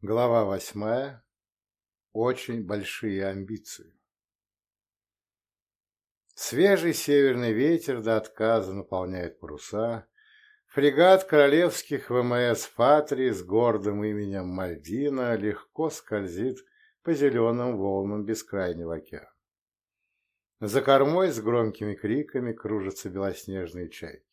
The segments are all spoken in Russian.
Глава восьмая. Очень большие амбиции. Свежий северный ветер до отказа наполняет паруса. Фрегат королевских ВМС «Фатри» с гордым именем Мальдина легко скользит по зеленым волнам бескрайнего океана. За кормой с громкими криками кружатся белоснежные чайки.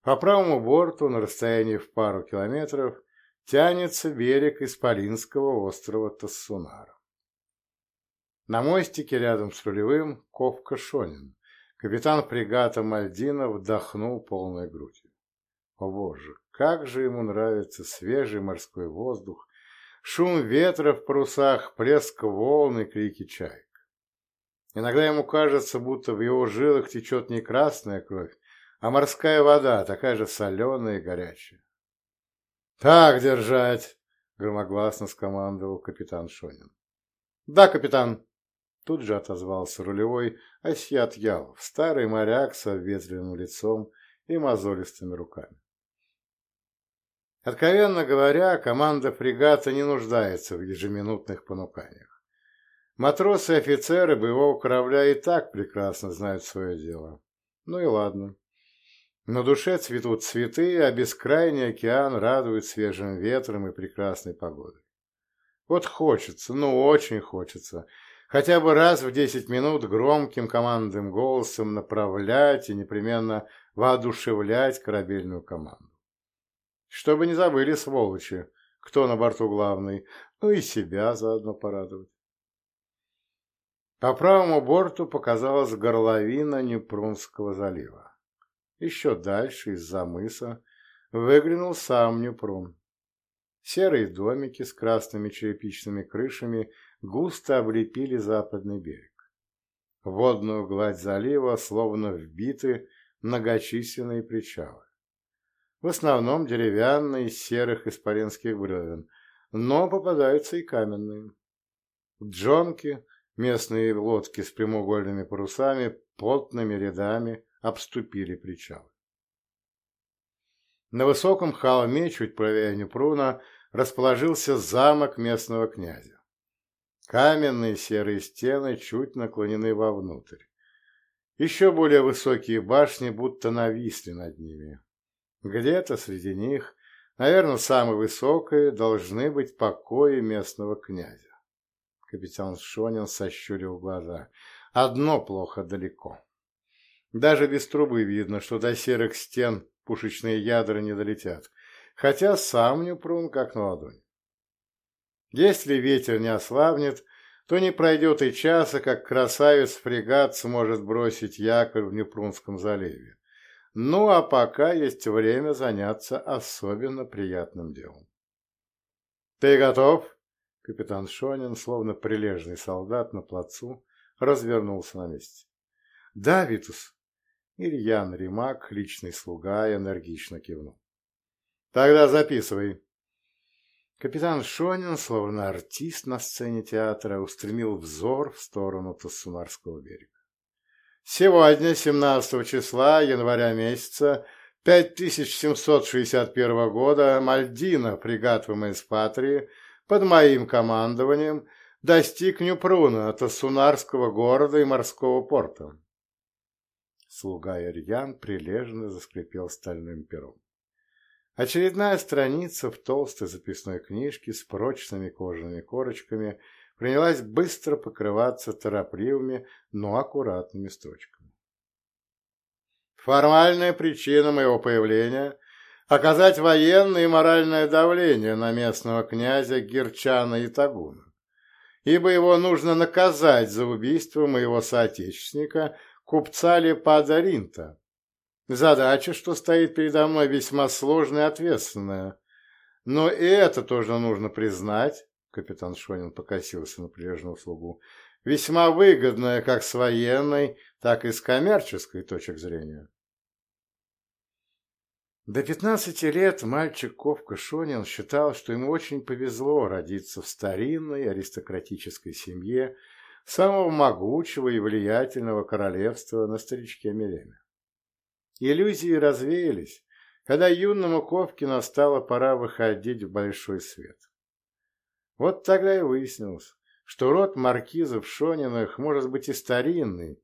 По правому борту, на расстоянии в пару километров, тянется берег Исполинского острова Тассунара. На мостике рядом с рулевым Ковка Шонин, капитан фрегата Мальдина, вдохнул полной грудью. О боже, как же ему нравится свежий морской воздух, шум ветра в парусах, плеск волн и крики чаек. Иногда ему кажется, будто в его жилах течет не красная кровь, а морская вода, такая же соленая и горячая. «Так держать!» — громогласно скомандовал капитан Шонин. «Да, капитан!» Тут же отозвался рулевой Асьят Ялов, старый моряк с обветренным лицом и мозолистыми руками. Откровенно говоря, команда фрегата не нуждается в ежеминутных понуканиях. Матросы и офицеры боевого корабля и так прекрасно знают свое дело. Ну и ладно. На душе цветут цветы, а бескрайний океан радует свежим ветром и прекрасной погодой. Вот хочется, ну очень хочется, хотя бы раз в десять минут громким командным голосом направлять и непременно воодушевлять корабельную команду. Чтобы не забыли, сволочи, кто на борту главный, ну и себя заодно порадовать. По правому борту показалась горловина Нюпрунского залива. Еще дальше, из-за мыса, выглянул сам Нюпрун. Серые домики с красными черепичными крышами густо облепили западный берег. Водную гладь залива словно вбиты многочисленные причалы. В основном деревянные из серых испаринских бревен, но попадаются и каменные. Джонки, местные лодки с прямоугольными парусами, плотными рядами обступили причал. На высоком холме, чуть правее Непруна, расположился замок местного князя. Каменные серые стены чуть наклонены вовнутрь. Еще более высокие башни будто нависли над ними. Где-то среди них, наверное, самой высокой, должны быть покои местного князя. Капитан Шонин сощурил глаза. Одно плохо далеко. Даже без трубы видно, что до серых стен пушечные ядра не долетят, хотя сам Нюпрун как на ладони. Если ветер не ослабнет, то не пройдет и часа, как красавец-фрегат сможет бросить якорь в Нюпрунском заливе. Ну, а пока есть время заняться особенно приятным делом. «Ты готов?» Капитан Шонин, словно прилежный солдат на плацу, развернулся на месте. «Да, Витус», Ильян Римак, личный слуга, энергично кивнул. «Тогда записывай». Капитан Шонин, словно артист на сцене театра, устремил взор в сторону Тассунарского берега. Сегодня, 17 числа января месяца 5761 года, Мальдина, фрегат ВМС Патрии, под моим командованием, достиг Нюпруна, Тассунарского города и морского порта. Слуга Ирьян прилежно заскрипел стальным пером. Очередная страница в толстой записной книжке с прочными кожаными корочками принялась быстро покрываться торопливыми, но аккуратными строчками. Формальная причина моего появления – оказать военное и моральное давление на местного князя Герчана и Тагуна, ибо его нужно наказать за убийство моего соотечественника купца Лепада Ринта. Задача, что стоит передо мной, весьма сложная и ответственная. Но и это тоже нужно признать, капитан Шонин покосился на прилежную слугу, весьма выгодная как с военной, так и с коммерческой точек зрения. До пятнадцати лет мальчик Ковка Шонин считал, что ему очень повезло родиться в старинной аристократической семье самого могучего и влиятельного королевства на старичке Мелеме. Иллюзии развеялись, когда юному Ковке настала пора выходить в большой свет. Вот тогда и выяснилось, что род маркизов Шониных может быть и старинный,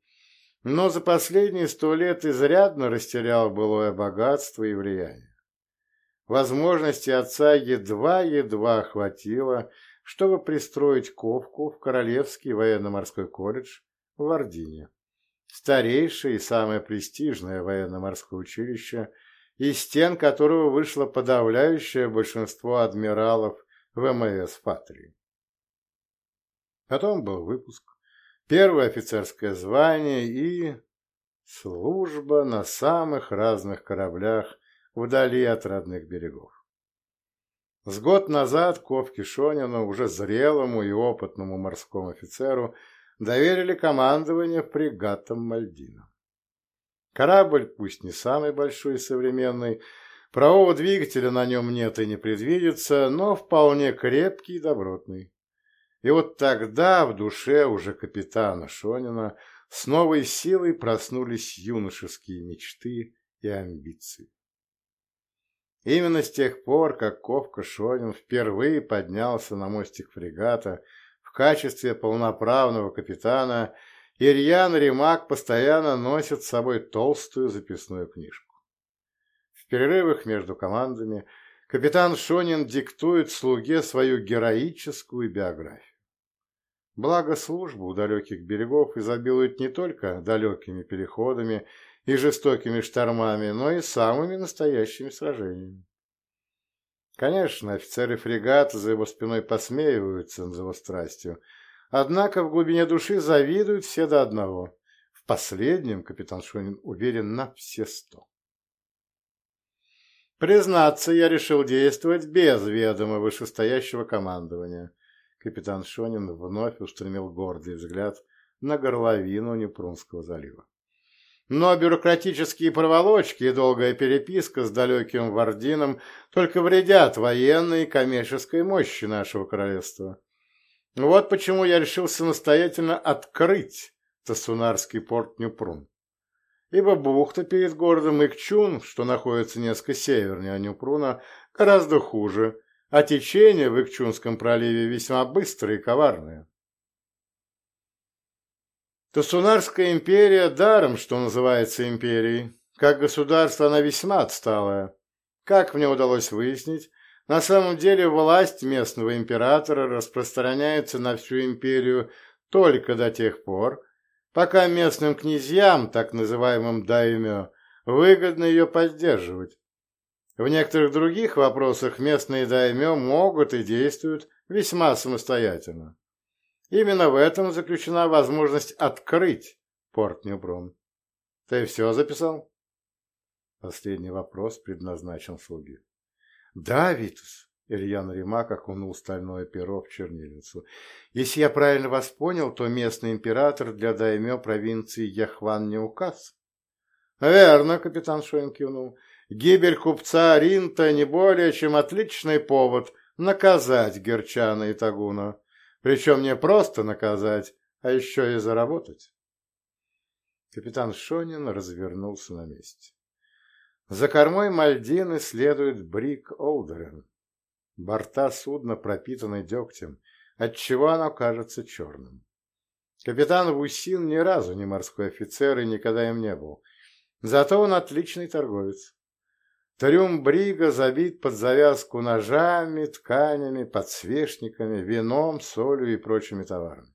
но за последние сто лет изрядно растерял былое богатство и влияние. Возможности отца едва-едва хватило, чтобы пристроить Ковку в Королевский военно-морской колледж в Ордине, старейшее и самое престижное военно-морское училище, из стен которого вышло подавляющее большинство адмиралов ВМС Патрии. Потом был выпуск, первое офицерское звание и служба на самых разных кораблях вдали от родных берегов. С год назад Ковке Шонину, уже зрелому и опытному морскому офицеру, доверили командование фрегатом Мальдина. Корабль, пусть не самый большой и современный, правого двигателя на нем нет и не предвидится, но вполне крепкий и добротный. И вот тогда в душе уже капитана Шонина с новой силой проснулись юношеские мечты и амбиции. Именно с тех пор, как Ковка Шонин впервые поднялся на мостик фрегата в качестве полноправного капитана, Ирьян Римак постоянно носит с собой толстую записную книжку. В перерывах между командами капитан Шонин диктует слуге свою героическую биографию. Благо служба у далеких берегов изобилует не только далекими переходами и жестокими штормами, но и самыми настоящими сражениями. Конечно, офицеры фрегата за его спиной посмеиваются над его страстью, однако в глубине души завидуют все до одного. В последнем капитан Шонин уверен на все сто. Признаться, я решил действовать без ведома вышестоящего командования. Капитан Шонин вновь устремил гордый взгляд на горловину Непрунского залива. Но бюрократические проволочки и долгая переписка с далеким Вардином только вредят военной и коммерческой мощи нашего королевства. Вот почему я решил самостоятельно открыть Тасунарский порт Нюпрун. Ибо бухта перед городом Икчун, что находится несколько севернее Нюпруна, гораздо хуже, а течение в Икчунском проливе весьма быстрое и коварное. Тасунарская империя даром, что называется империей. Как государство она весьма отсталая. Как мне удалось выяснить, на самом деле власть местного императора распространяется на всю империю только до тех пор, пока местным князьям, так называемым даймё, выгодно ее поддерживать. В некоторых других вопросах местные даймё могут и действуют весьма самостоятельно. Именно в этом заключена возможность открыть порт Ньюбрун. Ты все записал? Последний вопрос предназначен слуге. Да, Витус. Ильян Римак окунул стальное перо в чернильницу. Если я правильно вас понял, то местный император для даймё провинции Яхван не указ. Верно, капитан Шоин кивнул. Гибель купца Ринта не более чем отличный повод наказать Герчана и Тагуна. Причем не просто наказать, а еще и заработать. Капитан Шонин развернулся на месте. За кормой Мальдины следует Брик Олдерен. Борта судна пропитаны дегтем, отчего оно кажется черным. Капитан Вусин ни разу не морской офицер и никогда им не был. Зато он отличный торговец. Трюм Брига забит под завязку ножами, тканями, подсвечниками, вином, солью и прочими товарами.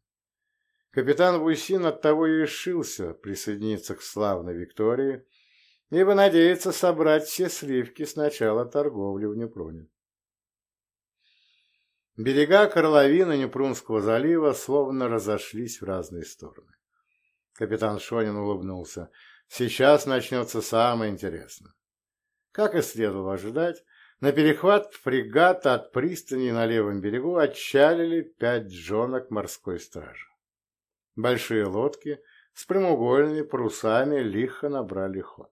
Капитан Вуйсин оттого и решился присоединиться к славной Виктории, ибо надеется собрать все сливки с начала торговли в Непруне. Берега Карловины Непрунского залива словно разошлись в разные стороны. Капитан Шонин улыбнулся. Сейчас начнется самое интересное. Как и следовало ожидать, на перехват фрегата от пристани на левом берегу отчалили пять джонок морской стражи. Большие лодки с прямоугольными парусами лихо набрали ход.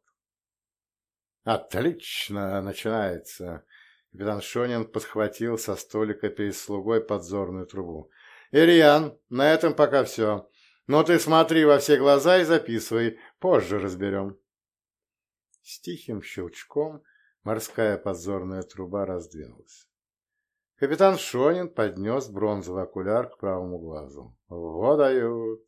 «Отлично начинается!» Капитан Шонин подхватил со столика перед слугой подзорную трубу. «Ирьян, на этом пока все. Но ты смотри во все глаза и записывай, позже разберем». С тихим щелчком морская подзорная труба раздвинулась. Капитан Шонин поднес бронзовый окуляр к правому глазу. «Вот дают!»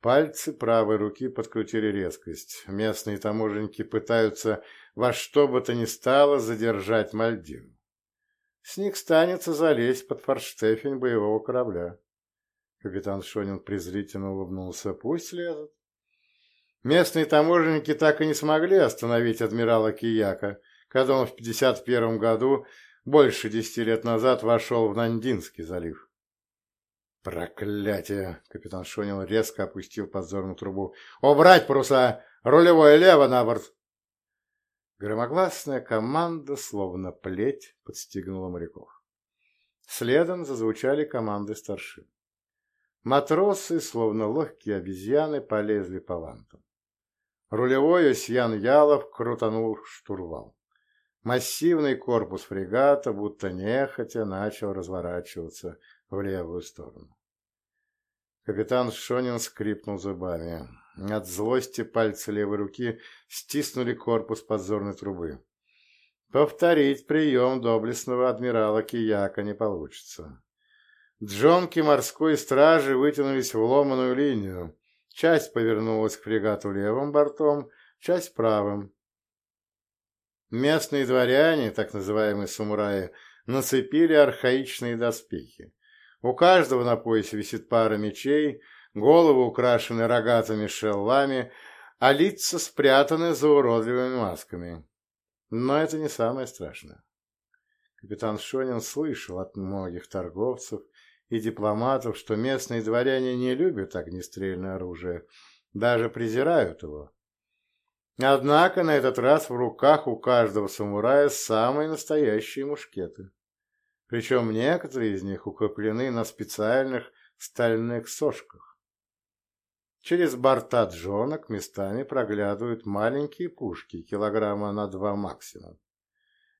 Пальцы правой руки подкрутили резкость. Местные таможенники пытаются во что бы то ни стало задержать Мальдину. С них станется залезть под форштефень боевого корабля. Капитан Шонин презрительно улыбнулся. Пусть лезут. Местные таможенники так и не смогли остановить адмирала Кияка, когда он в 51 году, больше десяти лет назад, вошел в Нандинский залив. «Проклятие!» — капитан Шонин резко опустил подзорную трубу. «Убрать паруса! Рулевое лево на борт!» Громогласная команда, словно плеть, подстегнула моряков. Следом зазвучали команды старшин. Матросы, словно легкие обезьяны, полезли по вантам. Рулевой Осьян Ялов крутанул штурвал. Массивный корпус фрегата, будто нехотя, начал разворачиваться в левую сторону. Капитан Шонин скрипнул зубами. От злости пальцы левой руки стиснули корпус подзорной трубы. Повторить прием доблестного адмирала Кияка не получится. Джонки морской стражи вытянулись в ломаную линию. Часть повернулась к фрегату левым бортом, часть правым. Местные дворяне, так называемые самураи, нацепили архаичные доспехи. У каждого на поясе висит пара мечей, головы украшены рогатыми шеллами, а лица спрятаны за уродливыми масками. Но это не самое страшное. Капитан Шонин слышал от многих торговцев и дипломатов, что местные дворяне не любят огнестрельное оружие, даже презирают его. Однако на этот раз в руках у каждого самурая самые настоящие мушкеты. Причем некоторые из них укреплены на специальных стальных сошках. Через борта джонок местами проглядывают маленькие пушки, килограмма на два максимум.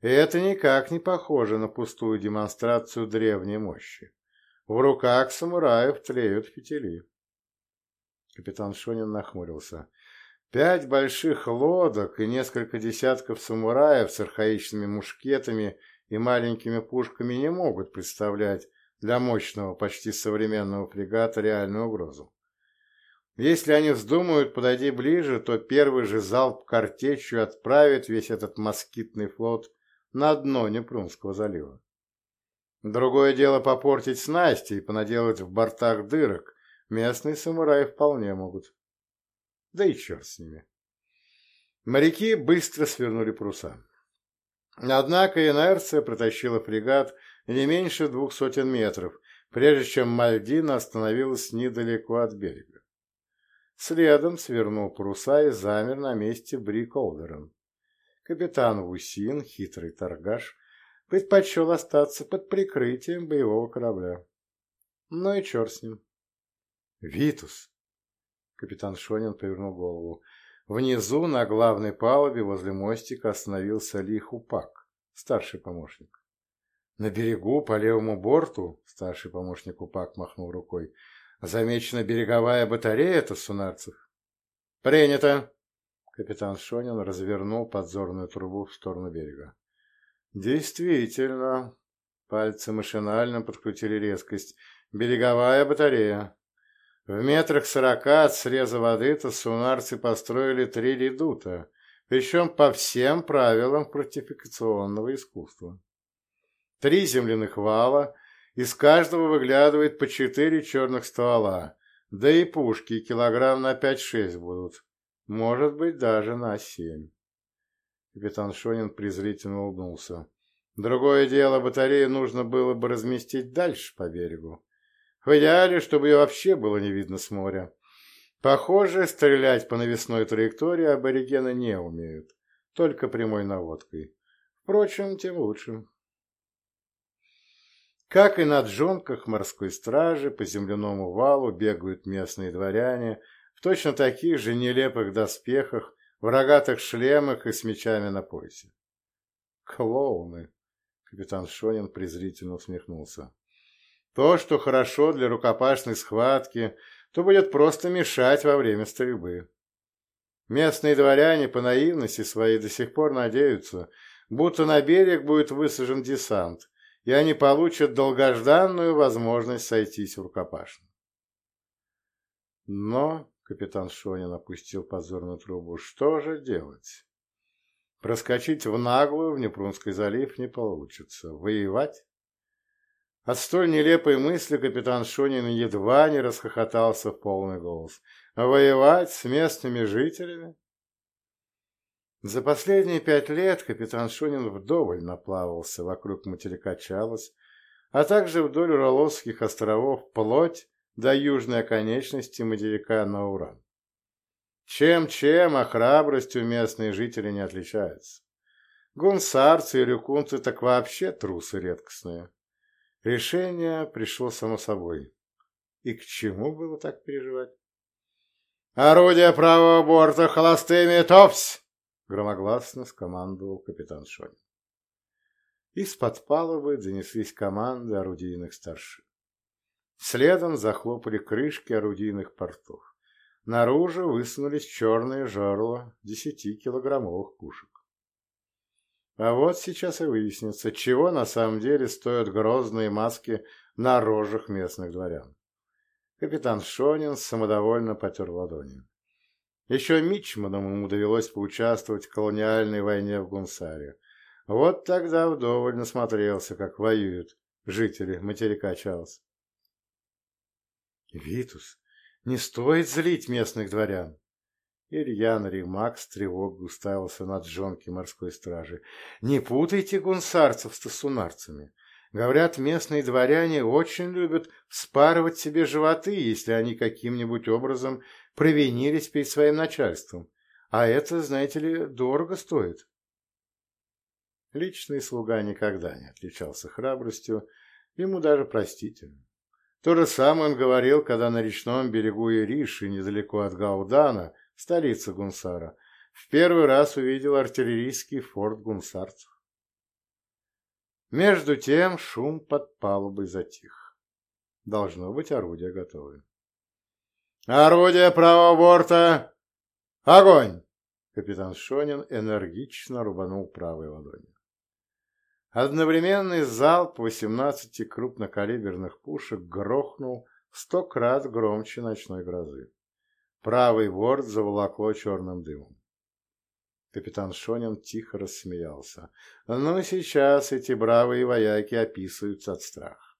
И это никак не похоже на пустую демонстрацию древней мощи. В руках самураев тлеют фитили. Капитан Шонин нахмурился. Пять больших лодок и несколько десятков самураев с архаичными мушкетами и маленькими пушками не могут представлять для мощного, почти современного фрегата реальную угрозу. Если они вздумают подойти ближе, то первый же залп картечью отправит весь этот москитный флот на дно Непрунского залива. Другое дело попортить снасти и понаделать в бортах дырок. Местные самураи вполне могут. Да и черт с ними. Моряки быстро свернули паруса. Однако инерция протащила фрегат не меньше двух сотен метров, прежде чем Мальдина остановилась недалеко от берега. Следом свернул паруса и замер на месте Брик Олдерон. Капитан Вусин, хитрый торгаш, предпочел остаться под прикрытием боевого корабля. Ну и черт с ним. «Витус!» Капитан Шонин повернул голову. Внизу, на главной палубе, возле мостика, остановился Ли Хупак, старший помощник. На берегу, по левому борту, старший помощник Упак махнул рукой, замечена береговая батарея тасунарцев. «Принято!» Капитан Шонин развернул подзорную трубу в сторону берега. «Действительно!» Пальцы машинально подкрутили резкость. «Береговая батарея!» В метрах сорока от среза воды тассунарцы построили три редута, причем по всем правилам фортификационного искусства. Три земляных вала, из каждого выглядывает по четыре черных ствола, да и пушки килограмм на пять-шесть будут, может быть, даже на семь. Капитан Шонин презрительно улыбнулся. Другое дело, батарею нужно было бы разместить дальше по берегу. В идеале, чтобы ее вообще было не видно с моря. Похоже, стрелять по навесной траектории аборигены не умеют, только прямой наводкой. Впрочем, тем лучше. Как и на джонках морской стражи, по земляному валу бегают местные дворяне в точно таких же нелепых доспехах, в рогатых шлемах и с мечами на поясе. «Клоуны!» — капитан Шонин презрительно усмехнулся. То, что хорошо для рукопашной схватки, то будет просто мешать во время стрельбы. Местные дворяне по наивности своей до сих пор надеются, будто на берег будет высажен десант, и они получат долгожданную возможность сойтись в рукопашную. Но, капитан Шонин опустил позорную трубу, что же делать? Проскочить в наглую в Непрунский залив не получится. Воевать? От столь нелепой мысли капитан Шонин едва не расхохотался в полный голос. Воевать с местными жителями? За последние пять лет капитан Шонин вдоволь наплавался вокруг материка Чалос, а также вдоль Ураловских островов вплоть до южной оконечности материка Науран. Чем-чем, а храбростью местные жители не отличаются. Гунсарцы и рюкунцы так вообще трусы редкостные. Решение пришло само собой. И к чему было так переживать? «Орудие правого борта холостыми топсь!» громогласно скомандовал капитан Шонин. Из-под палубы донеслись команды орудийных старшин. Следом захлопали крышки орудийных портов. Наружу высунулись черные жерла десятикилограммовых пушек. А вот сейчас и выяснится, чего на самом деле стоят грозные маски на рожах местных дворян. Капитан Шонин самодовольно потер ладони. Еще Мичманом ему довелось поучаствовать в колониальной войне в Гунсаре. Вот тогда вдоволь насмотрелся, как воюют жители материка Чарльз. «Витус, не стоит злить местных дворян!» Ильян Римак с тревогой уставился на джонки морской стражи. «Не путайте гунсарцев с тасунарцами. Говорят, местные дворяне очень любят вспарывать себе животы, если они каким-нибудь образом провинились перед своим начальством. А это, знаете ли, дорого стоит. Личный слуга никогда не отличался храбростью, ему даже простительно. То же самое он говорил, когда на речном берегу Ириши, недалеко от Гаудана, столицы Гунсара, в первый раз увидел артиллерийский форт гунсарцев. Между тем шум под палубой затих. Должно быть, орудия готовы. «Орудие правого борта! Огонь!» Капитан Шонин энергично рубанул правой ладонью. Одновременный залп 18 крупнокалиберных пушек грохнул сто крат громче ночной грозы. Правый борт заволокло черным дымом. Капитан Шонин тихо рассмеялся. «Ну, сейчас эти бравые вояки описываются от страха.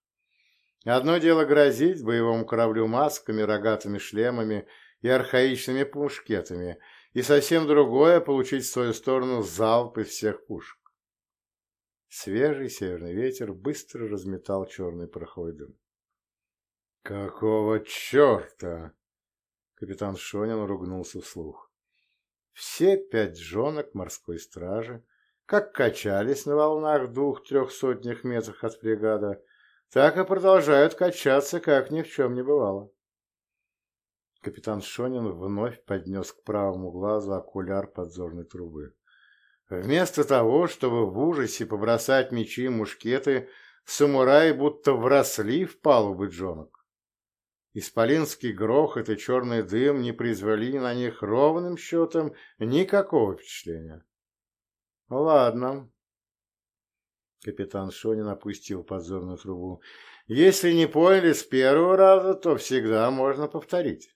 Одно дело грозить боевому кораблю масками, рогатыми шлемами и архаичными пушкетами, и совсем другое — получить в свою сторону залп из всех пушек. Свежий северный ветер быстро разметал черный пороховой дым. «Какого черта?» Капитан Шонин ругнулся вслух. Все пять жонок морской стражи, как качались на волнах двух-трех сотнях метрах от бригада, так и продолжают качаться, как ни в чем не бывало. Капитан Шонин вновь поднес к правому глазу окуляр подзорной трубы. Вместо того, чтобы в ужасе побросать мечи и мушкеты, самураи будто вросли в палубы джонок. Исполинский грохот и черный дым не произвели на них ровным счетом никакого впечатления. Ладно, Капитан Шонин опустил подзорную трубу. «Если не поняли с первого раза, то всегда можно повторить».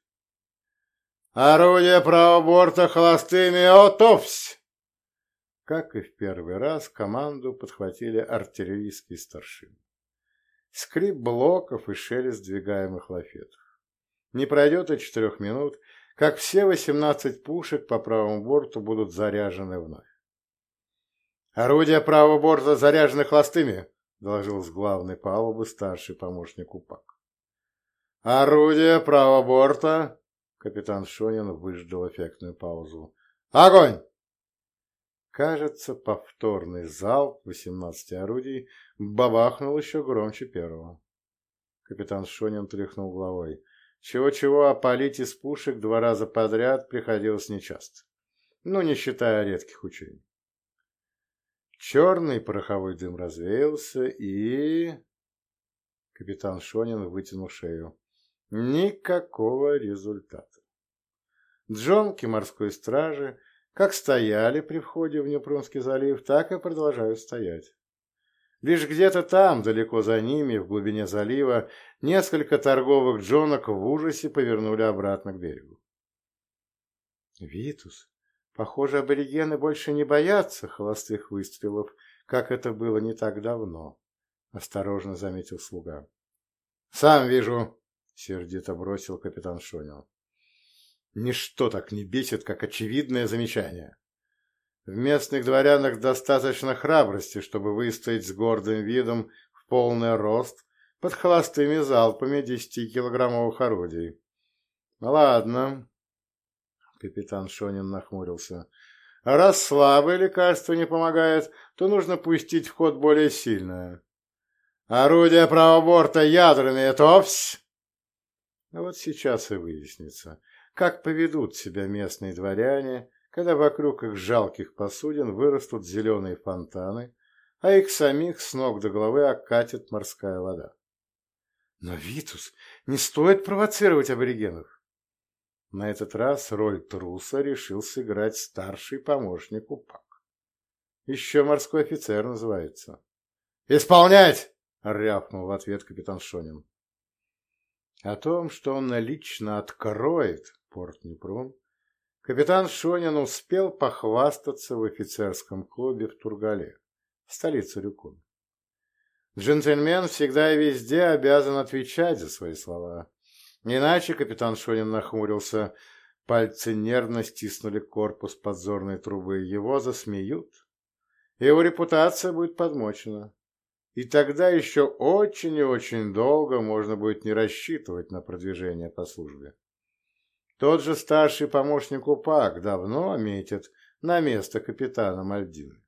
«Орудие правого борта холостыми отовсь!» Как и в первый раз, команду подхватили артиллерийские старшины. Скрип блоков и шелест сдвигаемых лафетов. Не пройдет и четырех минут, как все восемнадцать пушек по правому борту будут заряжены вновь. «Орудия правого борта заряжены холостыми», — доложил с главной палубы старший помощник УПАК. «Орудие правого борта», — капитан Шонин выждал эффектную паузу. «Огонь!» Кажется, повторный залп 18 орудий бабахнул еще громче первого. Капитан Шонин тряхнул головой. Чего-чего, а палить из пушек два раза подряд приходилось нечасто. Ну, не считая редких учений. Черный пороховой дым развеялся, и... Капитан Шонин вытянул шею. Никакого результата. Джонки морской стражи как стояли при входе в Непрунский залив, так и продолжают стоять. Лишь где-то там, далеко за ними, в глубине залива, несколько торговых джонок в ужасе повернули обратно к берегу. «Витус, похоже, аборигены больше не боятся холостых выстрелов, как это было не так давно», — осторожно заметил слуга. «Сам вижу», — сердито бросил капитан Шонил. «Ничто так не бесит, как очевидное замечание. В местных дворянах достаточно храбрости, чтобы выстоять с гордым видом в полный рост под холостыми залпами десятикилограммовых орудий. Ладно, капитан Шонин нахмурился. Раз слабое лекарство не помогает, то нужно пустить в ход более сильное. Орудие правого борта ядерные, товсь! А вот сейчас и выяснится, как поведут себя местные дворяне, когда вокруг их жалких посудин вырастут зеленые фонтаны, а их самих с ног до головы окатит морская вода. Но, Витус, не стоит провоцировать аборигенов. На этот раз роль труса решил сыграть старший помощник УПАК. Еще морской офицер называется. «Исполнять!» — рявкнул в ответ капитан Шонин. О том, что он лично откроет порт Непрун, Капитан Шонин успел похвастаться в офицерском клубе в Тургале, столице Рюкун. Джентльмен всегда и везде обязан отвечать за свои слова. Иначе капитан Шонин нахмурился, пальцы нервно стиснули корпус подзорной трубы, его засмеют. Его репутация будет подмочена. И тогда еще очень и очень долго можно будет не рассчитывать на продвижение по службе. Тот же старший помощник УПАК давно метит на место капитана Мальдины.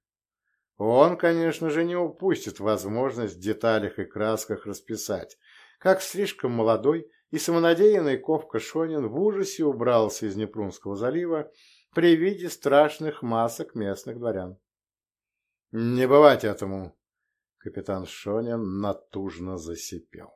Он, конечно же, не упустит возможность в деталях и красках расписать, как слишком молодой и самонадеянный Ковка Шонин в ужасе убрался из Непрунского залива при виде страшных масок местных дворян. «Не бывать этому!» — капитан Шонин натужно засипел.